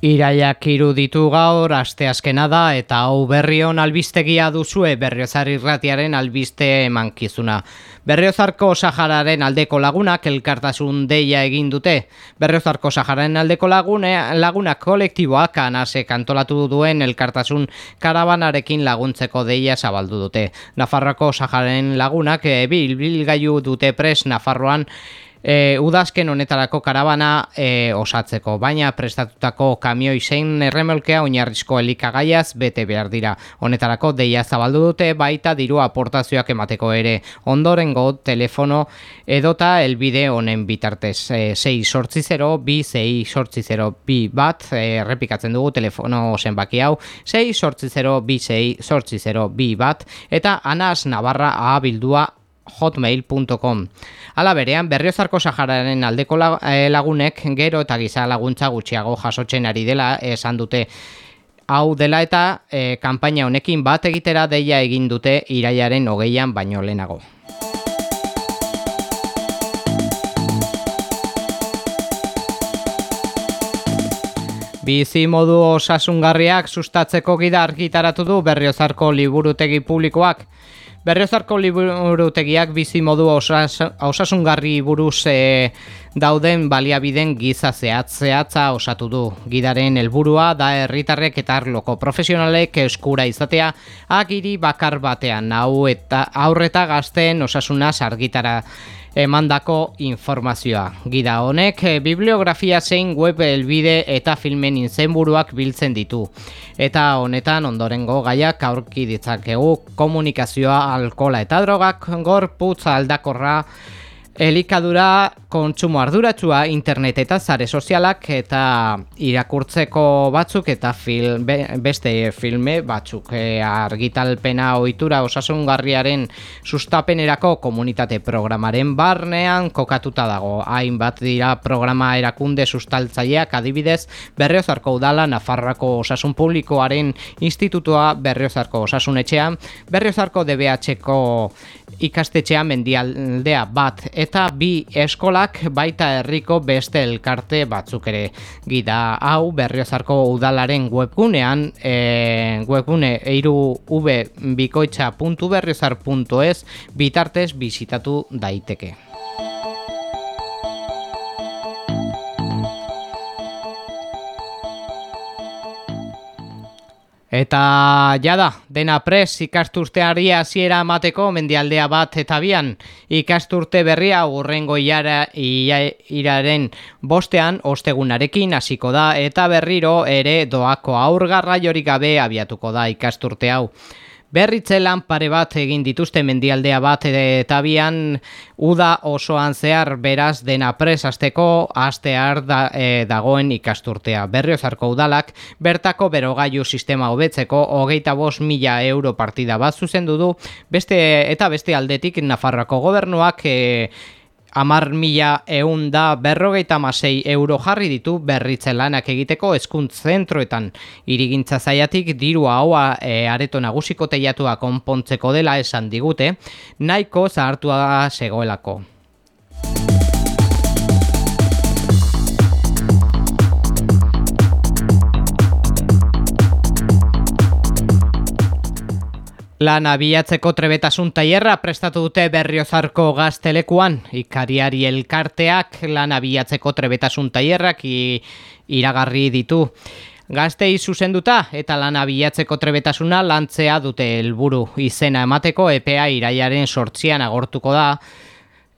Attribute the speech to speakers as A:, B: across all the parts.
A: Iraiak iruditu gaur, aste azkena da, eta hau berrion albistegia duzue berriozar irratiaren albiste emankizuna. Berriozarko Sahararen aldeko lagunak elkartasun deia egin dute. Berriozarko Sahararen aldeko lagune, lagunak kolektiboak anase kantolatu duen elkartasun karabanarekin laguntzeko deia zabaldu dute. Nafarroko Sahararen lagunak e, bil, bil gaiu dute pres Nafarroan e, udazken honetarako karabana e, osatzeko, baina prestatutako kamioi zein erremolkea oinarrizko elikagaiaz bete behar dira. Honetarako deia zabaldu dute baita diru aportazioak emateko ere. Ondorengo telefono edota elbide honen bitartez. E, 6 sortzi 0, bi 6 sortzi 0, bi bat, e, repikatzen dugu telefono zenbaki hau, 6 sortzi 0, bi 6 sortzi 0, bi bat, eta Anas Navarra abildua hotmail.com. Ala berean, berriozarko sahararen aldeko eh, lagunek gero eta giza laguntza gutxiago jasotzen ari dela esan dute hau dela eta e, kanpaina honekin bat egitera deia egin dute iraiaren hogeian baino lehenago. Bizi modu osasungarriak sustatzeko gida argitaratu du berriozarko liburutegi publikoak. Berriozarko liburutegiak bizi modu osas, osasungarri buruz e, dauden baliabiden giza zehatzeatza osatu du. Gidaren helburua da herritarrek eta arloko profesionalek eskura izatea agiri bakar batean hau eta aurreta gazten osasuna sargitara emandako informazioa. Gida honek eh, bibliografia zein web elbide eta filmen inzenburuak biltzen ditu. Eta honetan ondorengo gaiak aurki ditzakegu komunikazioa alkola eta drogak gorputz aldakorra Elikadura kontsumo arduratsua internet eta zare sozialak eta irakurtzeko batzuk eta film, beste filme batzuk e, argitalpena ohitura osasungarriaren sustapenerako komunitate programaren barnean kokatuta dago. Hainbat dira programa erakunde sustaltzaileak adibidez Berriozarko udala Nafarrako osasun publikoaren institutua Berriozarko osasunetxean, Berriozarko DBHko ikastetxea mendialdea bat eta bi eskolak baita herriko beste elkarte batzuk ere. Gida hau berriozarko udalaren webgunean e, webgune eiru v.bikoitza.berriozar.es bitartez bizitatu daiteke. Eta jada, dena pres ikasturteari hasiera emateko mendialdea bat eta bian ikasturte berria urrengo iara, iraren bostean ostegunarekin hasiko da eta berriro ere doako aurgarra jorik gabe abiatuko da ikasturte hau. Berritzelan pare bat egin dituzte mendialdea bat eta bian uda osoan zehar beraz dena presasteko astear da, e, dagoen ikasturtea. Berriozarko udalak bertako berogailu sistema hobetzeko hogeita bos mila euro partida bat zuzendu du beste eta beste aldetik Nafarroako gobernuak e, Amar mila eun da berrogeita masei euro jarri ditu berritzen lanak egiteko eskunt zentroetan irigintza zaiatik diru haua e, areto nagusiko teiatua konpontzeko dela esan digute, nahiko zahartua zegoelako. Lan abiatzeko trebetasun taierra prestatu dute berriozarko gaztelekuan. Ikariari elkarteak lan abiatzeko trebetasun taierrak iragarri ditu. Gaztei zuzenduta eta lan abiatzeko trebetasuna lantzea dute helburu izena emateko EPA iraiaren sortzian agortuko da.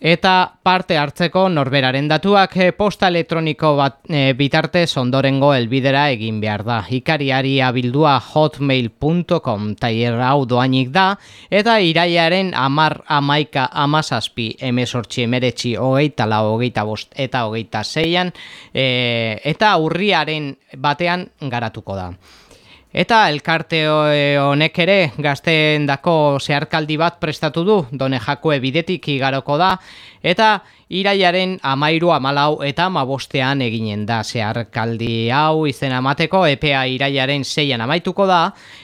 A: Eta parte hartzeko norberaren datuak eh, posta elektroniko bat e, bitartez ondorengo helbidera egin behar da. Ikariari abildua hotmail.com taier hau doainik da eta iraiaren amar amaika amazazpi emesortzi emeretzi hogeita la hogeita bost eta hogeita zeian e, eta urriaren batean garatuko da. Eta elkarte honek ere gazteen dako zeharkaldi bat prestatu du, done jakue bidetik igaroko da, eta iraiaren amairu amalau eta mabostean eginen da zehar kaldi hau izen amateko EPA iraiaren zeian amaituko da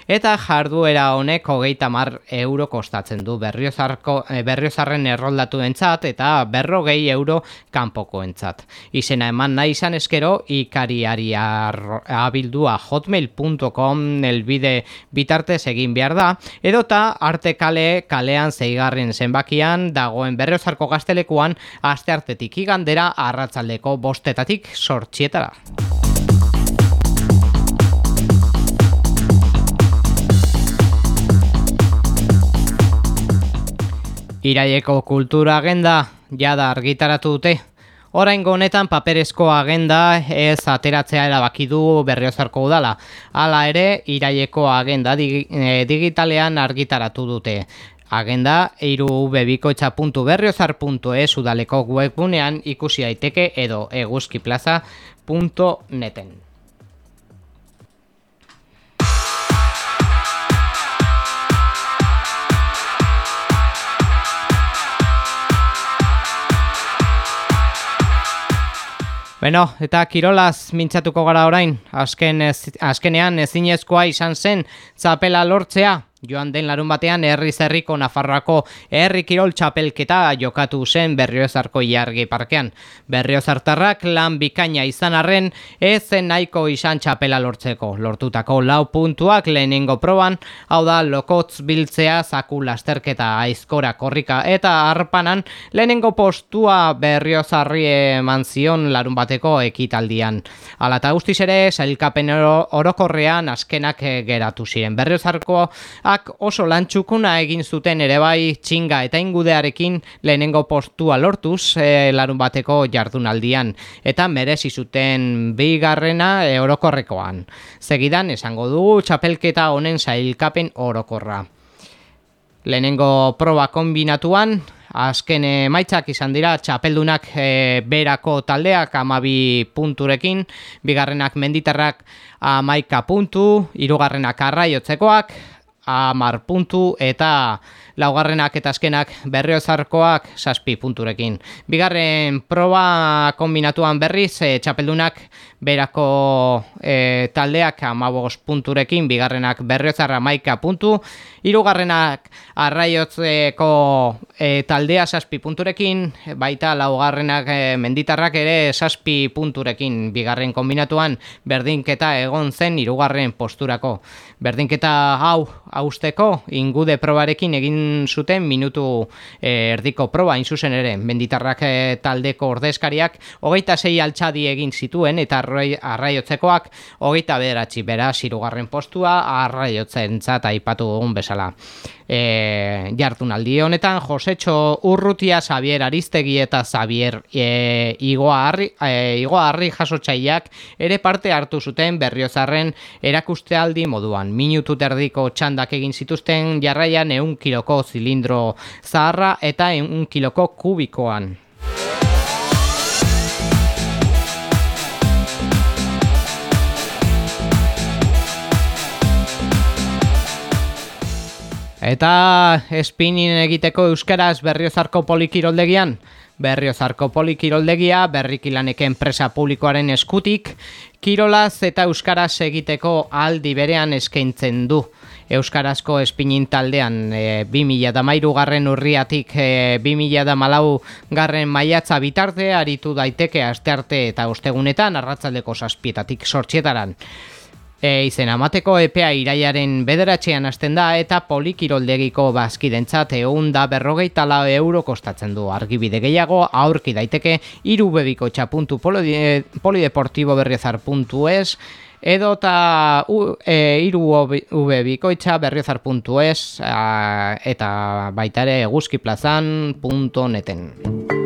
A: eta jarduera honek hogeita mar euro kostatzen du berriozarko, eh, berriozarren erroldatu entzat eta berrogei euro kanpoko entzat. Izena eman nahi izan eskero ikariari abildua hotmail.com elbide bitartez egin behar da edota arte kale kalean zeigarren zenbakian dagoen berriozarko gaztelekuan aste artetik igandera arratzaldeko bostetatik sortxietara. Iraieko kultura agenda jada argitaratu dute. Orain honetan paperezko agenda ez ateratzea erabaki du berriozarko udala. Hala ere, iraieko agenda eh, digitalean argitaratu dute. Agenda irubebikoitza.berriozar.es udaleko webgunean ikusi daiteke edo eguzkiplaza.neten. Beno, eta kirolaz mintzatuko gara orain, azken ez, azkenean ezinezkoa izan zen zapela lortzea, Joan den larun batean herri zerriko Nafarroako herri kirol txapelketa jokatu zen berriozarko jargi parkean. Berriozartarrak lan bikaina izan arren ez zen nahiko izan txapela lortzeko. Lortutako lau puntuak lehenengo proban, hau da lokotz biltzea zaku lasterketa aizkora korrika eta harpanan lehenengo postua berriozarri eman zion larun bateko ekitaldian. Alata guztiz ere, zailkapen orokorrean askenak geratu ziren. Berriozarko ak oso lantxukuna egin zuten ere bai txinga eta ingudearekin lehenengo postua lortuz e, larun bateko jardunaldian eta merezi zuten bigarrena e, orokorrekoan. Segidan esango dugu txapelketa honen zailkapen orokorra. Lehenengo proba kombinatuan, azken emaitzak izan dira txapeldunak e, berako taldeak amabi punturekin, bigarrenak menditarrak amaika puntu, irugarrenak arraiotzekoak, amar puntu eta laugarrenak eta azkenak berriozarkoak saspi punturekin. Bigarren proba kombinatuan berriz, e, txapeldunak berako e, taldeak amabos punturekin, bigarrenak berriozarra maika puntu, irugarrenak arraiotzeko e, taldea saspi punturekin, baita laugarrenak e, menditarrak ere saspi punturekin, bigarren kombinatuan berdinketa egon zen irugarren posturako. Berdinketa hau hausteko ingude probarekin egin zuten minutu e, erdiko proba hain zuzen ere menditarrak e, taldeko ordezkariak hogeita zei altxadi egin zituen eta arraiotzekoak hogeita bederatzi. Bera zirugarren postua arraiotzen aipatu dugun bezala e, jardunaldi honetan Josecho Urrutia, Xavier Aristegi eta Xavier e, Igoarri, e, Igoarri jasotzaileak ere parte hartu zuten berriozarren erakustealdi moduan. Minutu terdiko txandak egin zituzten jarraian eun kiloko zilindro zaharra eta eun kiloko kubikoan. Eta espinin egiteko euskaraz berriozarko polikiroldegian, berriozarko polikiroldegia berrikilaneke enpresa publikoaren eskutik, kirolaz eta euskaraz egiteko aldi berean eskaintzen du. Euskarazko espinin taldean e, 2000 da mairu garren urriatik e, 2000 da malau garren maiatza bitarte aritu daiteke astearte eta ostegunetan arratzaldeko saspietatik sortxietaran. E, izen amateko epea iraiaren bederatxean hasten da eta polikiroldegiko bazkidentzat egun da berrogeita lau euro kostatzen du argibide gehiago aurki daiteke irubebiko txapuntu polideportibo berriozar.es edo eta e, irubebikoitza berriozar.es eta baitare eguzkiplazan.neten.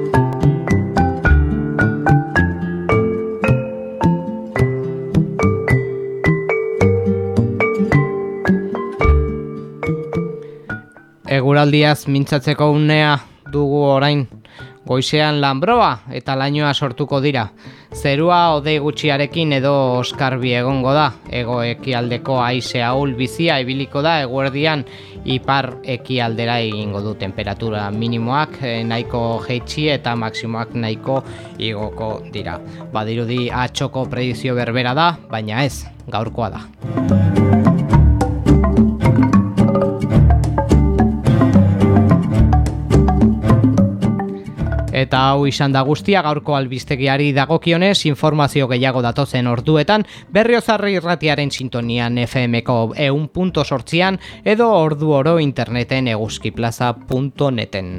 A: eguraldiaz mintzatzeko unea dugu orain Goizean lanbroa eta lainoa sortuko dira. Zerua odei gutxiarekin edo oskarbi egongo da. Ego ekialdeko aize ahul bizia ebiliko da eguerdian ipar ekialdera egingo du temperatura minimoak eh, nahiko jeitsi eta maksimoak nahiko igoko dira. Badirudi atxoko predizio berbera da, baina ez, gaurkoa da. Eta hau izan da guztia gaurko albistegiari dagokionez informazio gehiago datozen orduetan berriozarri irratiaren sintonian FMko eun punto sortzian edo ordu oro interneten eguzkiplaza.neten.